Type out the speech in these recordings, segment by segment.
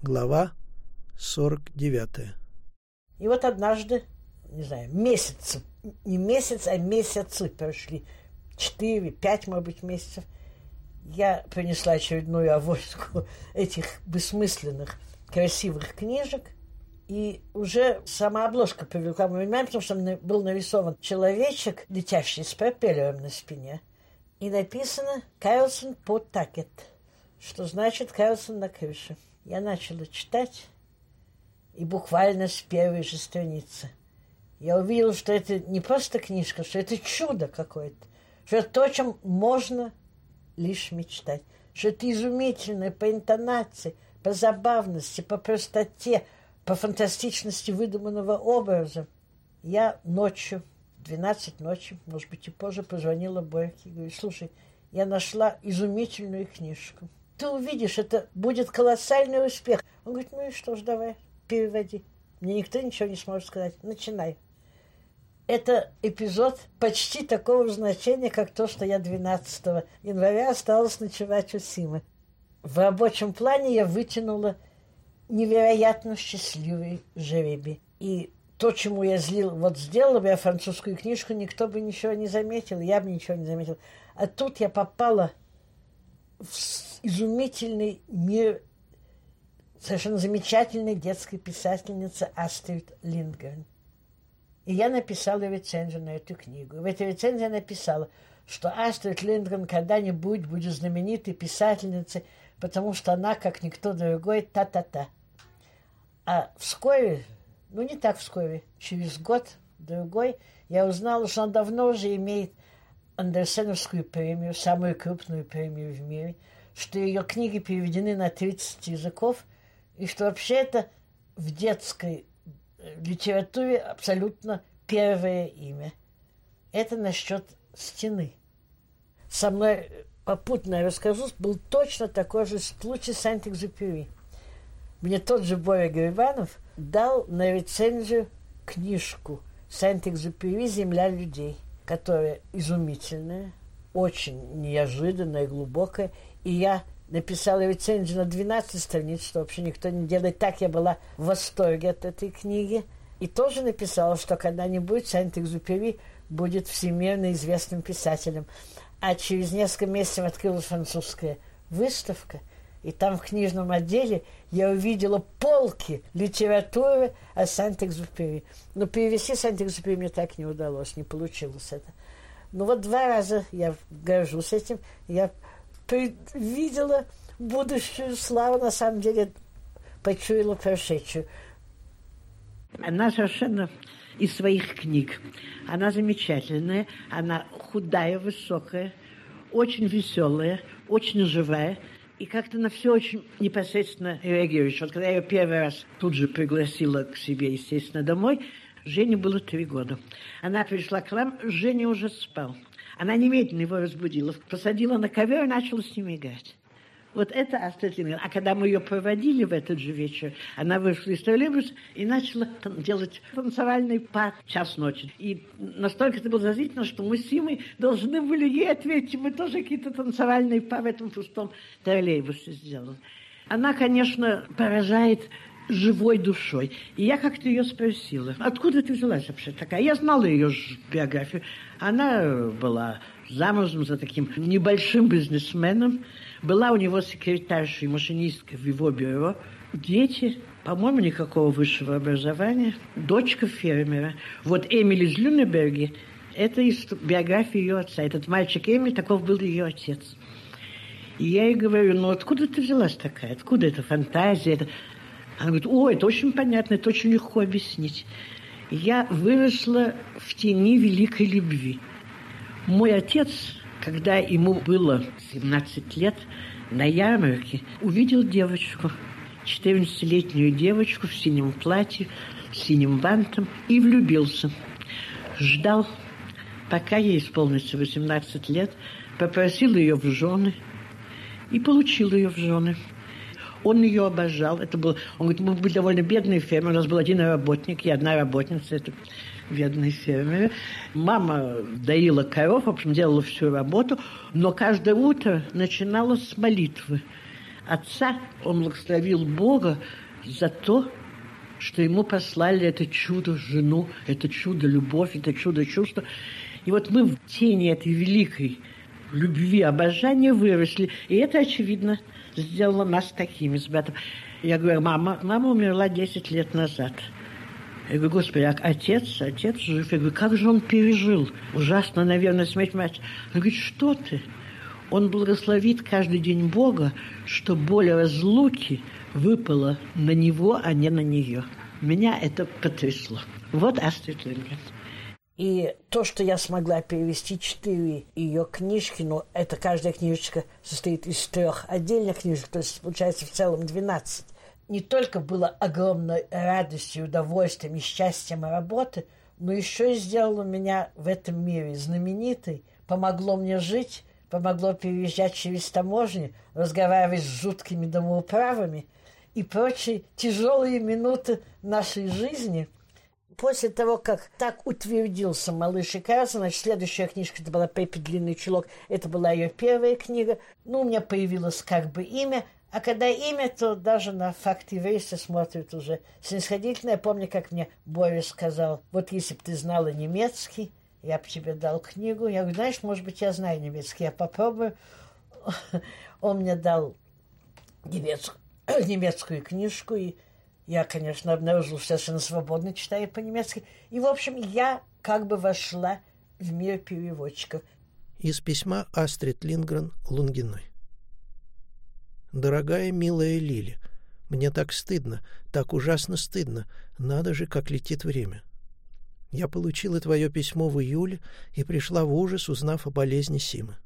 Глава 49 И вот однажды, не знаю, месяцы, не месяц, а месяцы прошли, четыре, пять, может быть, месяцев, я принесла очередную авоську этих бессмысленных, красивых книжек, и уже сама обложка привлекла мой внимание, потому что был нарисован человечек, летящий с пропеллером на спине, и написано «Карлсон Потакет», что значит «Карлсон на крыше». Я начала читать, и буквально с первой же страницы я увидела, что это не просто книжка, что это чудо какое-то, что это то, о чем можно лишь мечтать, что это изумительное по интонации, по забавности, по простоте, по фантастичности выдуманного образа. Я ночью, 12 ночи, может быть, и позже, позвонила Борьке и говорю, слушай, я нашла изумительную книжку. Ты увидишь, это будет колоссальный успех. Он говорит, ну и что ж, давай, переводи. Мне никто ничего не сможет сказать. Начинай. Это эпизод почти такого значения, как то, что я 12 января осталась ночевать у Симы. В рабочем плане я вытянула невероятно счастливый жеребий. И то, чему я злил, вот сделала бы я французскую книжку, никто бы ничего не заметил, я бы ничего не заметил. А тут я попала в изумительный мир совершенно замечательной детской писательницы Астрид Линдгрен. И я написала рецензию на эту книгу. В этой рецензии я написала, что Астрид Линдгрен когда-нибудь будет знаменитой писательницей, потому что она, как никто другой, та-та-та. А вскоре, ну не так вскоре, через год, другой, я узнала, что она давно уже имеет Андерсеновскую премию, самую крупную премию в мире, что ее книги переведены на 30 языков, и что вообще это в детской литературе абсолютно первое имя. Это насчет стены. Со мной попутно я расскажу, был точно такой же случай с Антик-Зупери. Мне тот же Боря Грибанов дал на рецензию книжку Сантик-Зупери «Земля людей», которая изумительная, очень неожиданная, глубокая. И я написала рецензию на 12 страниц, что вообще никто не делает. Так я была в восторге от этой книги. И тоже написала, что когда-нибудь Сент-Экзупери будет всемирно известным писателем. А через несколько месяцев открылась французская выставка, и там в книжном отделе я увидела полки литературы о Сант-Экзупери. Но перевести Сант-Экзупери мне так не удалось, не получилось это. Ну вот два раза я горжусь этим. Я видела будущую славу, на самом деле почуяла прошедшую. Она совершенно из своих книг. Она замечательная, она худая, высокая, очень веселая, очень живая. И как-то на все очень непосредственно реагируешь. Вот когда я ее первый раз тут же пригласила к себе, естественно, домой, Жене было три года. Она пришла к нам, Женя уже спал. Она немедленно его разбудила, посадила на ковер и начала с ним играть. Вот это Астрид Лингрен. А когда мы ее проводили в этот же вечер, она вышла из троллейбуса и начала делать танцевальный пар в час ночи. И настолько это было заразительно, что мы с Симой должны были ей ответить. Мы тоже какие-то танцевальные пары в этом пустом троллейбусе сделали. Она, конечно, поражает живой душой. И я как-то ее спросила, откуда ты взялась вообще такая? Я знала ее биографию. Она была замужем за таким небольшим бизнесменом, была у него секретаршей, машинисткой в его бюро. Дети, по-моему, никакого высшего образования. Дочка фермера. Вот Эмили из Люнеберги, это из биографии ее отца. Этот мальчик Эмиль, таков был ее отец. И я ей говорю, ну откуда ты взялась такая? Откуда эта фантазия? Это... Она говорит, о, это очень понятно, это очень легко объяснить. Я выросла в тени великой любви. Мой отец, когда ему было 17 лет, на ярмарке увидел девочку, 14-летнюю девочку в синем платье, с синим бантом, и влюбился. Ждал, пока ей исполнится 18 лет, попросил ее в жены и получил ее в жены. Он ее обожал. Это был, он говорит, мы были довольно бедные фермеры. У нас был один работник и одна работница. Это бедные фермеры. Мама доила коров, в общем, делала всю работу. Но каждое утро начинала с молитвы. отца, он благословил Бога за то, что ему послали это чудо жену, это чудо любовь, это чудо чувства. И вот мы в тени этой великой любви, обожания выросли. И это, очевидно, сделало нас такими с братом. Я говорю, мама, мама умерла 10 лет назад. Я говорю, господи, а отец, отец жив. Я говорю, как же он пережил? Ужасно, наверное, смерть мать. Он говорит, что ты? Он благословит каждый день Бога, что боль разлуки выпала на него, а не на нее. Меня это потрясло. Вот Астрид Лингрен. И то, что я смогла перевести четыре ее книжки, но это каждая книжечка состоит из трех отдельных книжек, то есть получается в целом 12. Не только было огромной радостью, удовольствием и счастьем работы, но еще и сделало меня в этом мире знаменитой, помогло мне жить, помогло переезжать через таможни, разговаривать с жуткими домоуправами и прочие тяжелые минуты нашей жизни – после того, как так утвердился «Малыш и Карлсон», значит, следующая книжка, это была «Пеппи Длинный чулок», это была ее первая книга. Ну, у меня появилось как бы имя, а когда имя, то даже на факт еврейства смотрят уже снисходительно. Я помню, как мне Борис сказал, вот если бы ты знала немецкий, я бы тебе дал книгу. Я говорю, знаешь, может быть, я знаю немецкий, я попробую. Он мне дал немецкую, немецкую книжку, и я, конечно, обнаружила, что совершенно свободно читаю по-немецки. И, в общем, я как бы вошла в мир переводчиков. Из письма Астрид Лингрен Лунгиной. «Дорогая, милая Лили, мне так стыдно, так ужасно стыдно. Надо же, как летит время. Я получила твое письмо в июле и пришла в ужас, узнав о болезни Симы.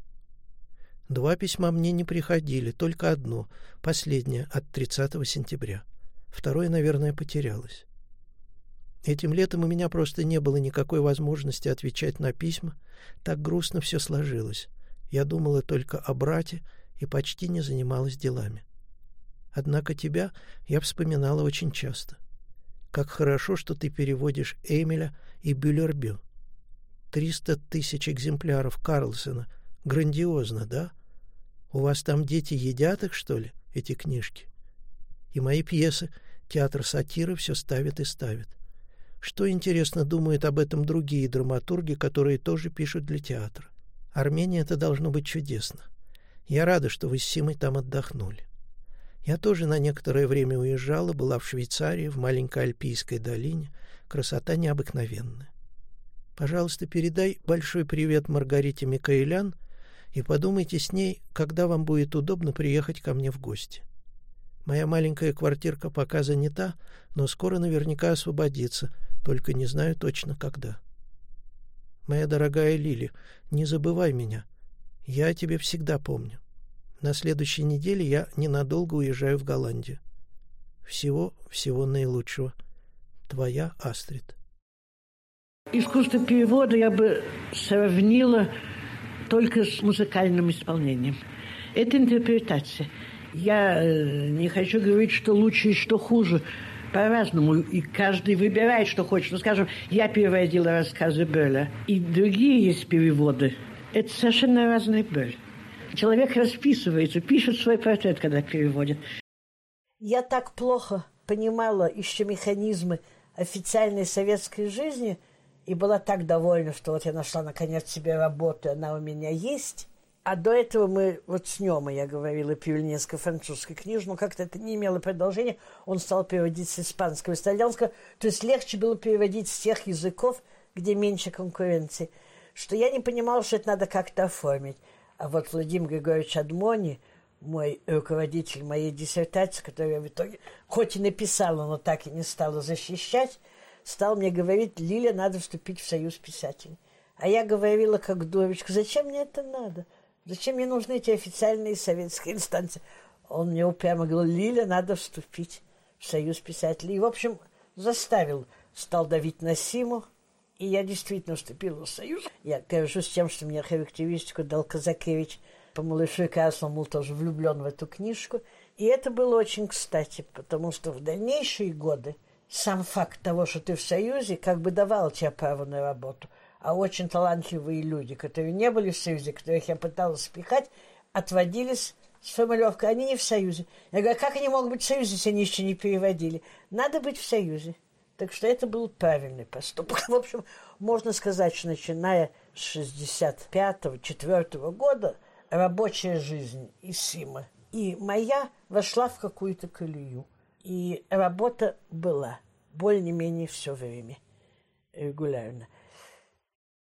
Два письма мне не приходили, только одно, последнее, от 30 сентября. Второе, наверное, потерялось. Этим летом у меня просто не было никакой возможности отвечать на письма. Так грустно все сложилось. Я думала только о брате и почти не занималась делами. Однако тебя я вспоминала очень часто. Как хорошо, что ты переводишь Эмиля и Бюллербю. Триста тысяч экземпляров Карлсона. Грандиозно, да? У вас там дети едят их, что ли, эти книжки? И мои пьесы театр сатиры все ставит и ставит. Что, интересно, думают об этом другие драматурги, которые тоже пишут для театра? Армения это должно быть чудесно. Я рада, что вы с Симой там отдохнули. Я тоже на некоторое время уезжала, была в Швейцарии, в маленькой Альпийской долине. Красота необыкновенная. Пожалуйста, передай большой привет Маргарите Микаэлян и подумайте с ней, когда вам будет удобно приехать ко мне в гости. Моя маленькая квартирка пока занята, но скоро наверняка освободится, только не знаю точно когда. Моя дорогая Лили, не забывай меня. Я о тебе всегда помню. На следующей неделе я ненадолго уезжаю в Голландию. Всего, всего наилучшего. Твоя Астрид. Искусство перевода я бы сравнила только с музыкальным исполнением. Это интерпретация – я э, не хочу говорить, что лучше и что хуже. По-разному. И каждый выбирает, что хочет. Ну, скажем, я переводила рассказы Бёля. И другие есть переводы. Это совершенно разный Бёль. Человек расписывается, пишет свой портрет, когда переводит. Я так плохо понимала еще механизмы официальной советской жизни и была так довольна, что вот я нашла наконец себе работу, она у меня есть. А до этого мы, вот с Нема я говорила, пили несколько французской книжек, но как-то это не имело продолжения. Он стал переводить с испанского, с итальянского. То есть легче было переводить с тех языков, где меньше конкуренции. Что я не понимала, что это надо как-то оформить. А вот Владимир Григорьевич Адмони, мой руководитель моей диссертации, которую я в итоге хоть и написала, но так и не стала защищать, стал мне говорить, Лиля, надо вступить в союз писателей. А я говорила как дурочка, зачем мне это надо? Зачем мне нужны эти официальные советские инстанции? Он мне упрямо говорил, Лиля, надо вступить в союз писателей. И, в общем, заставил, стал давить на Симу, и я действительно вступила в союз. Я горжусь тем, что мне характеристику дал Казакевич по малышу Красну, был тоже влюблен в эту книжку. И это было очень кстати, потому что в дальнейшие годы сам факт того, что ты в союзе, как бы давал тебе право на работу – а очень талантливые люди, которые не были в Союзе, которых я пыталась спихать, отводились с формулировкой «они не в Союзе». Я говорю, как они могут быть в Союзе, если они еще не переводили? Надо быть в Союзе. Так что это был правильный поступок. В общем, можно сказать, что начиная с 65-4 года рабочая жизнь и Сима, и моя вошла в какую-то колею. И работа была более-менее все время регулярно.